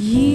You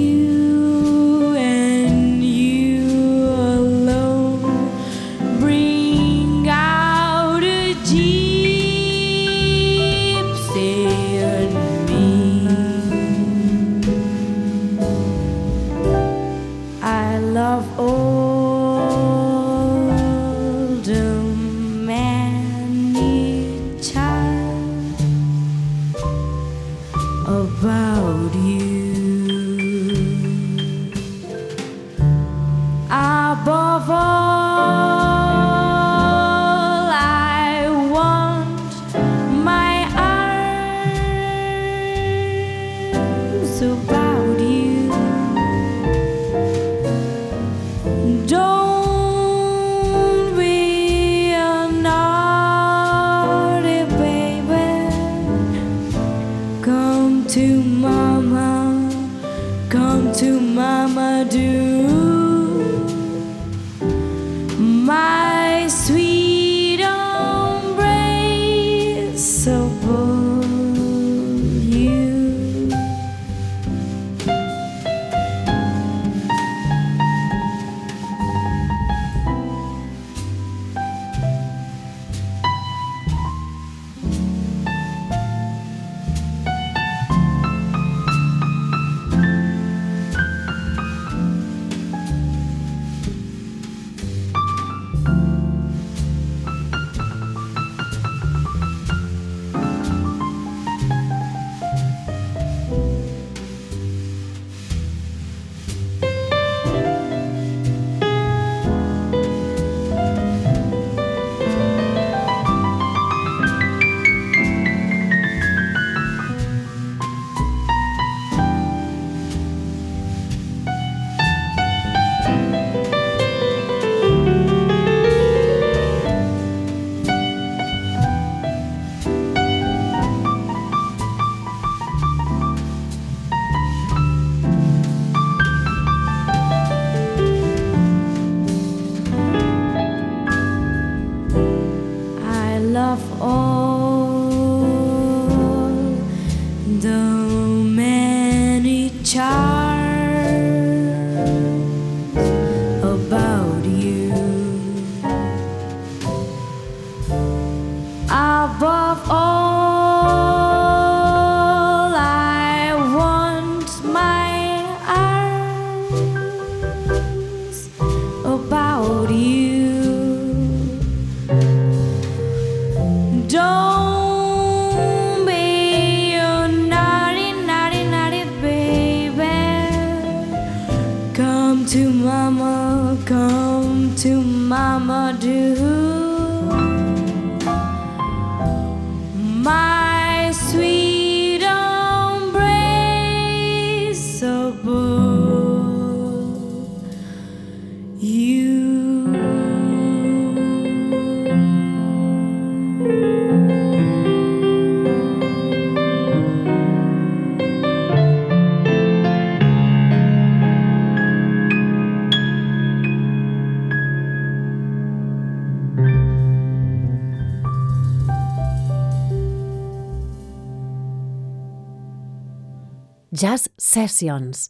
Jazz Sessions.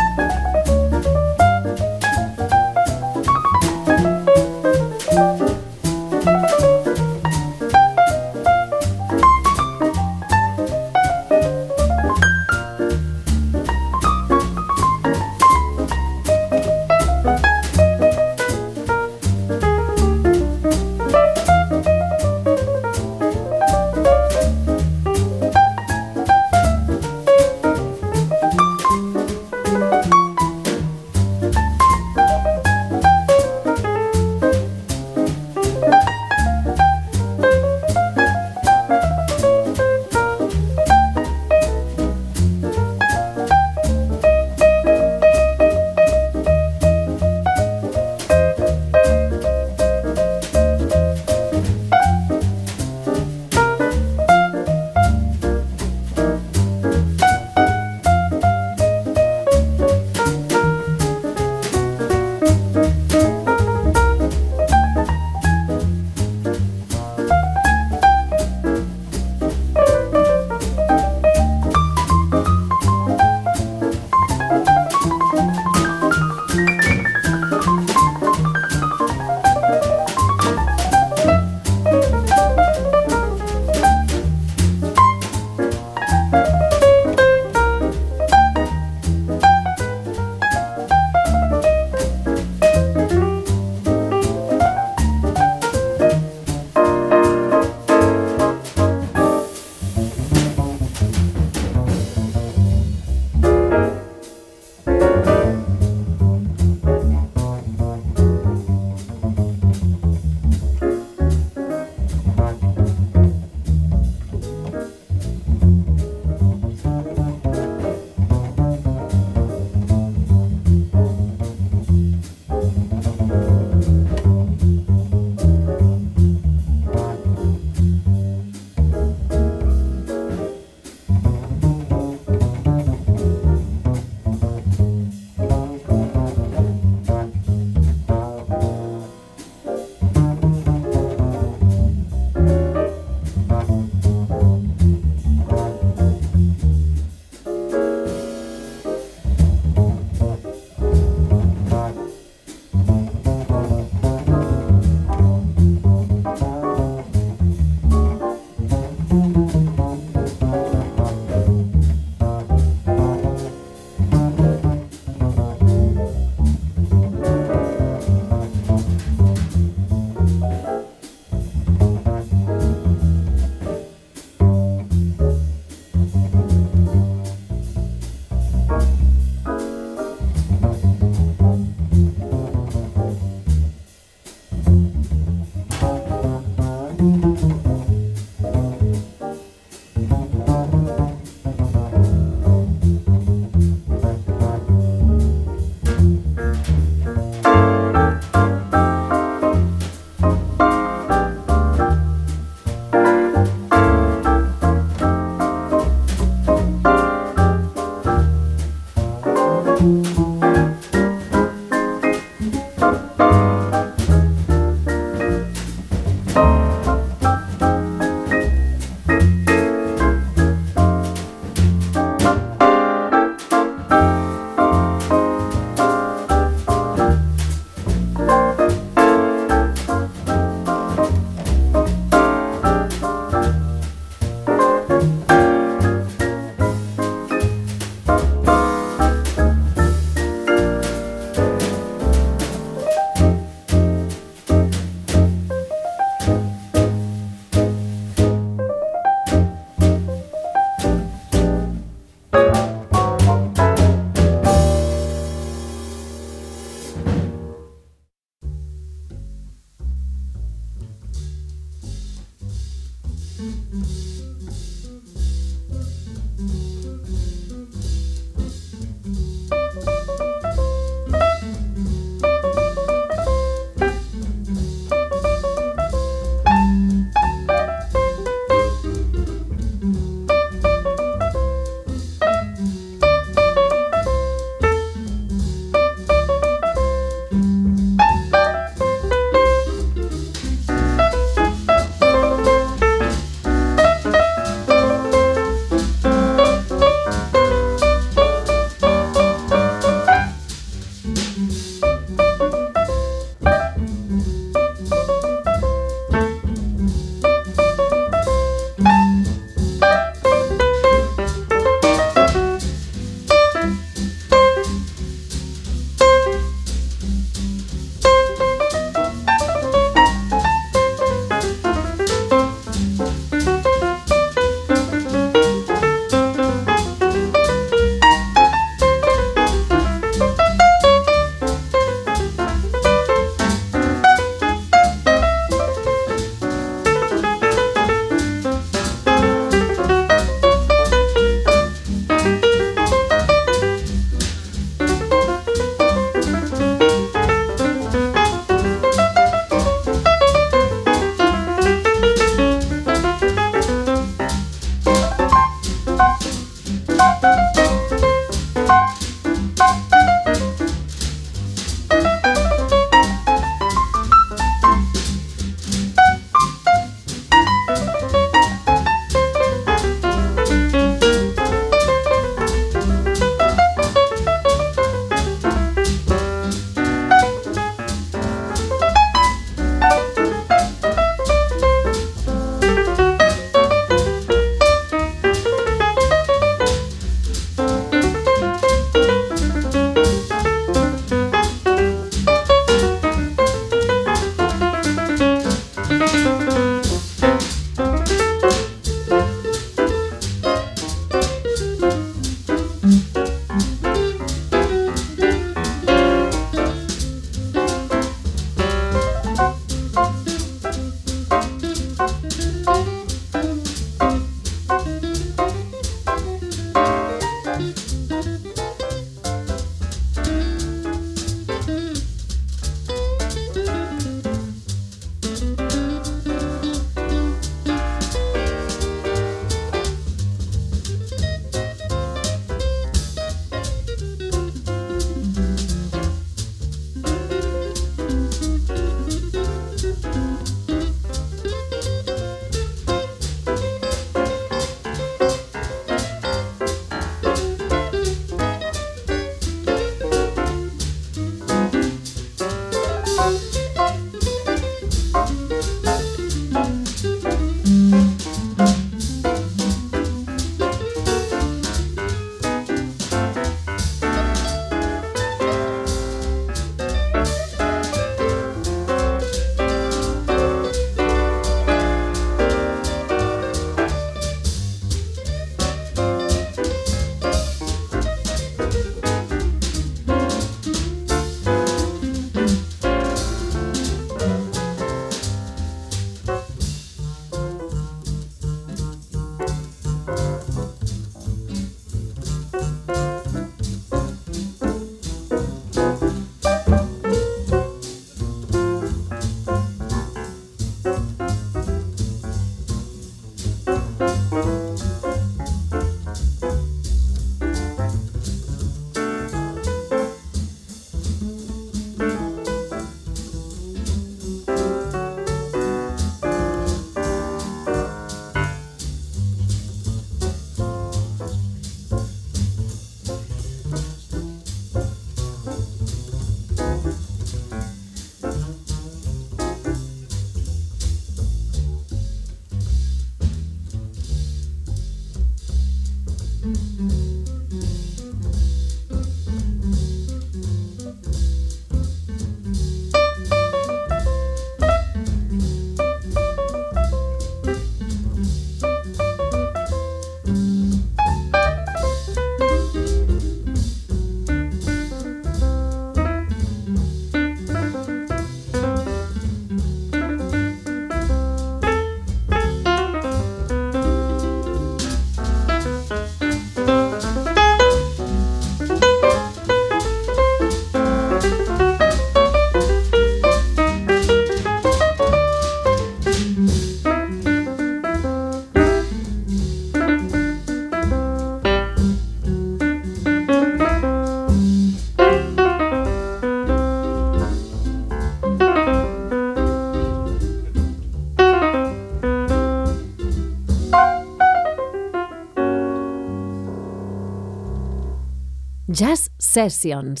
Jazz Sessions.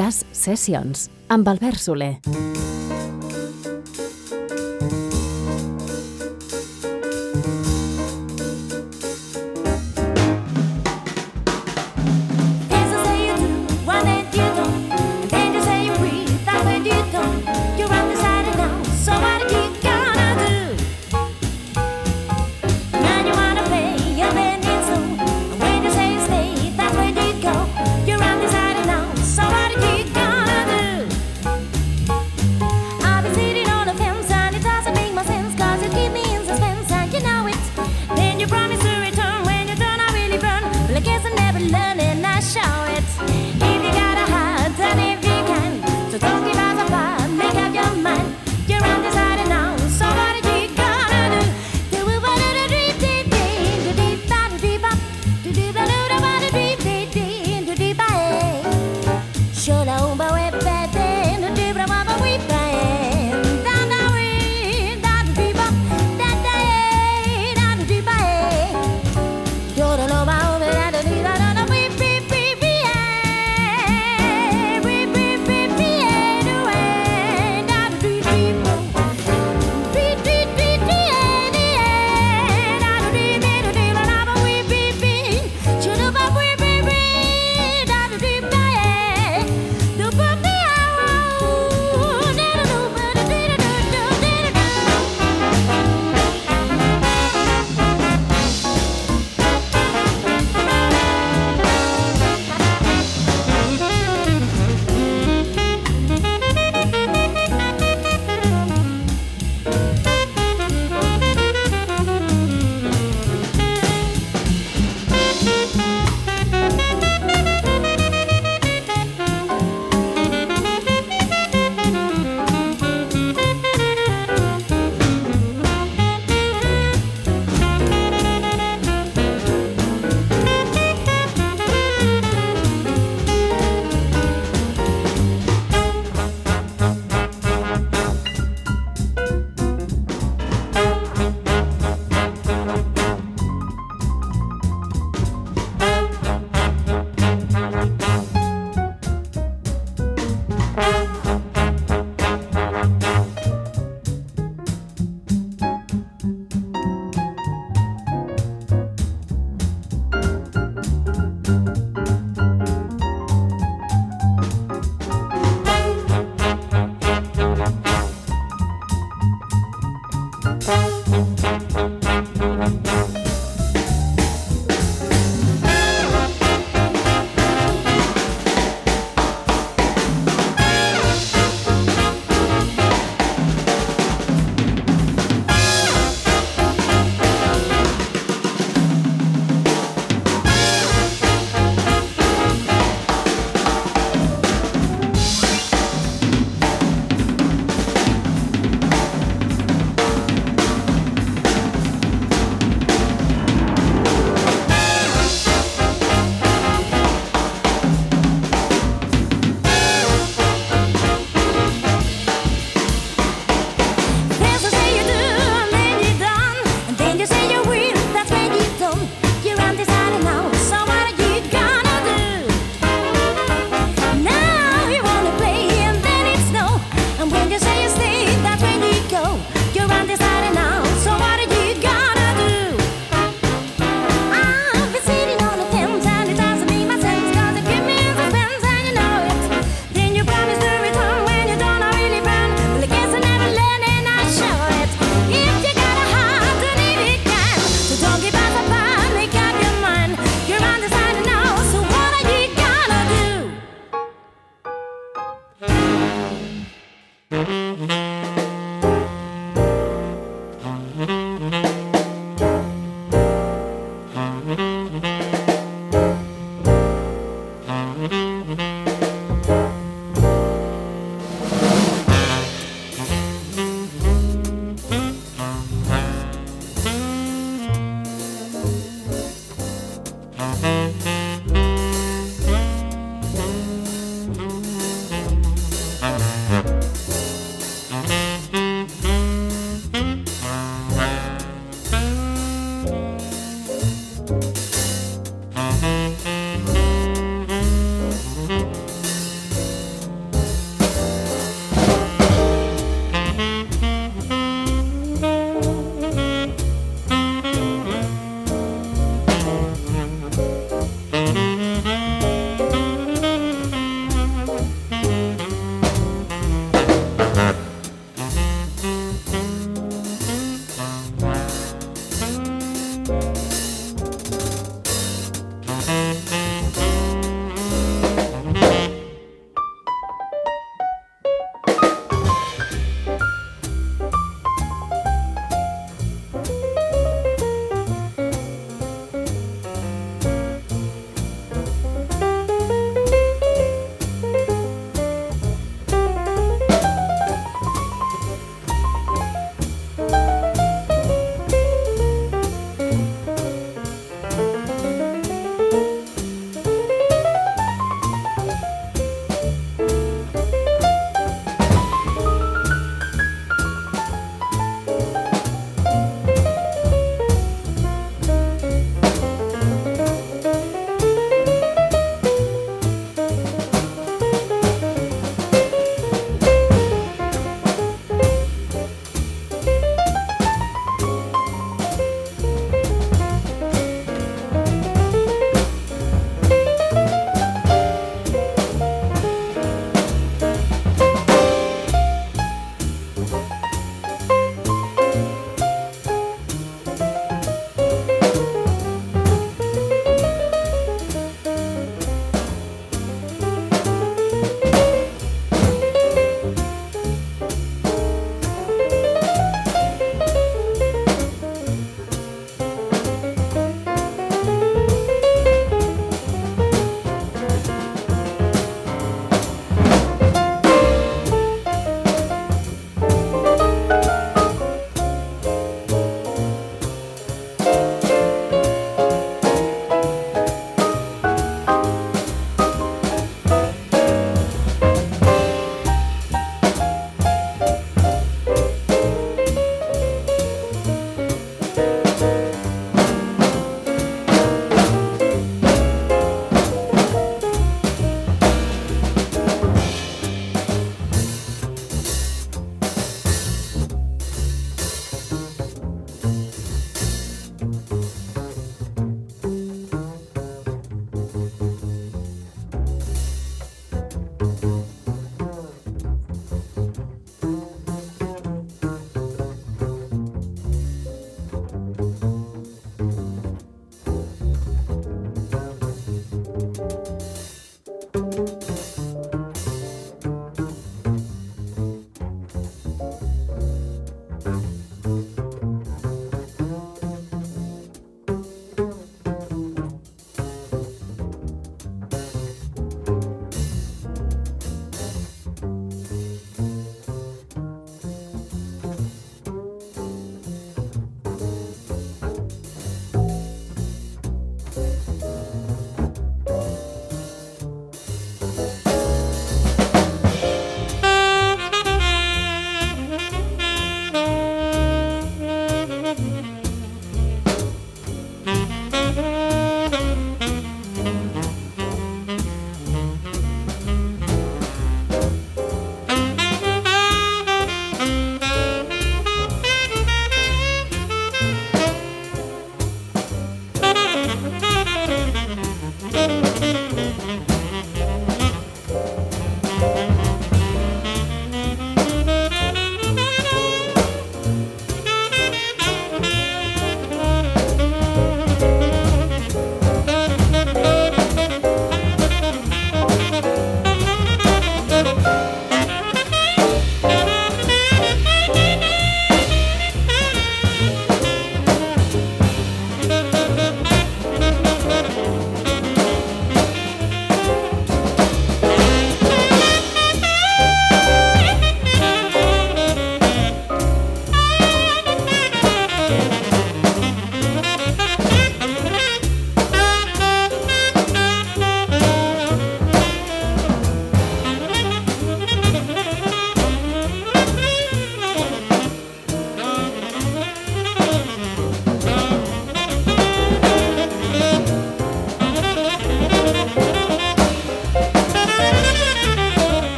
Jazz Sessions amb Albert Soler.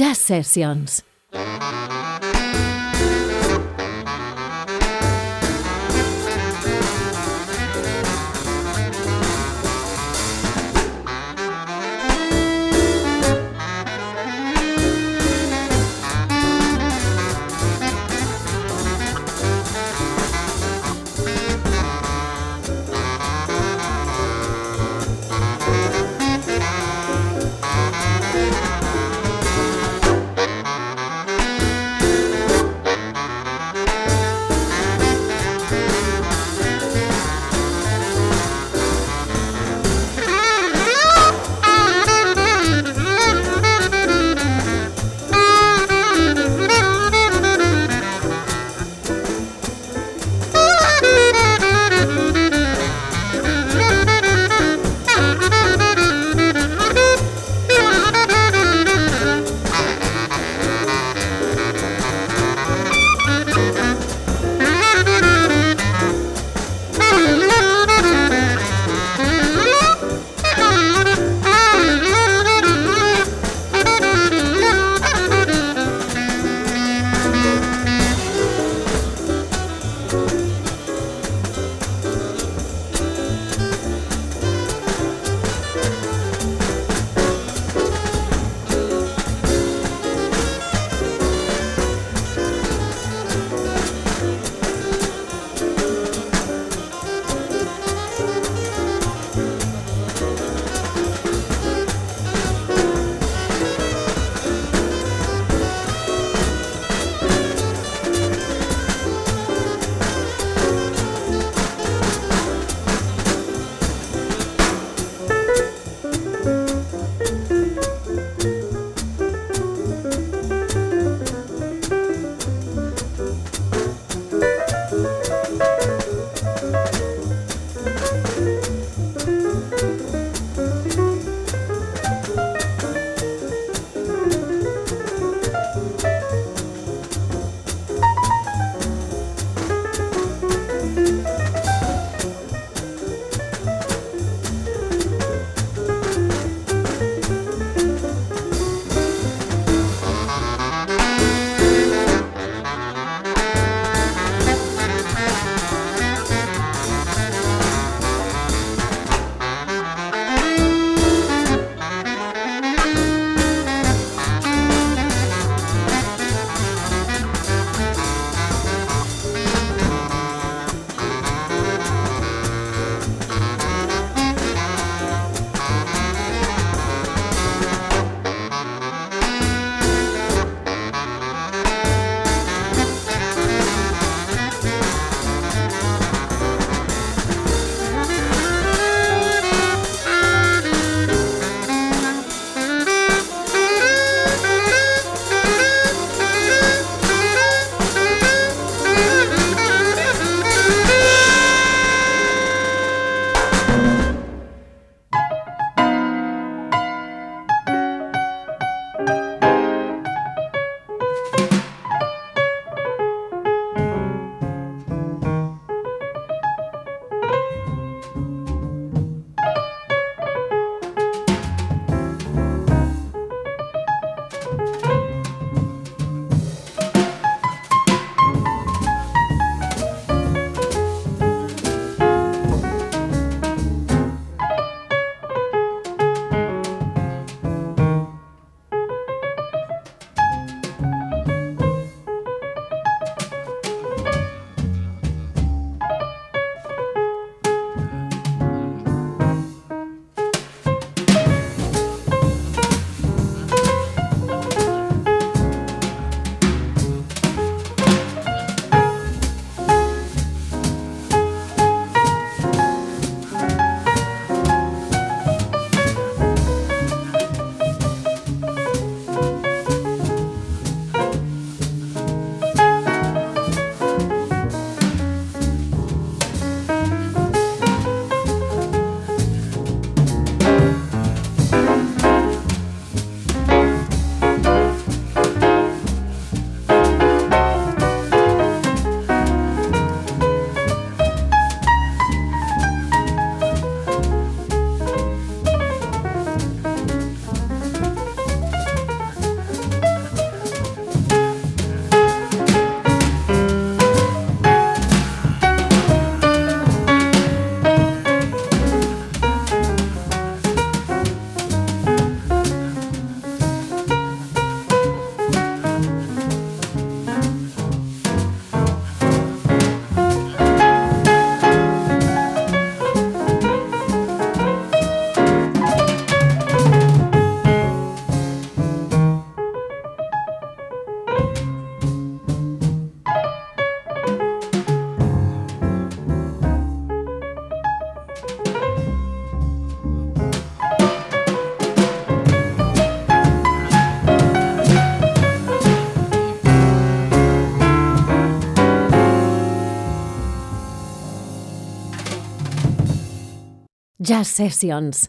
Jazz Sessions. Jazz Sessions.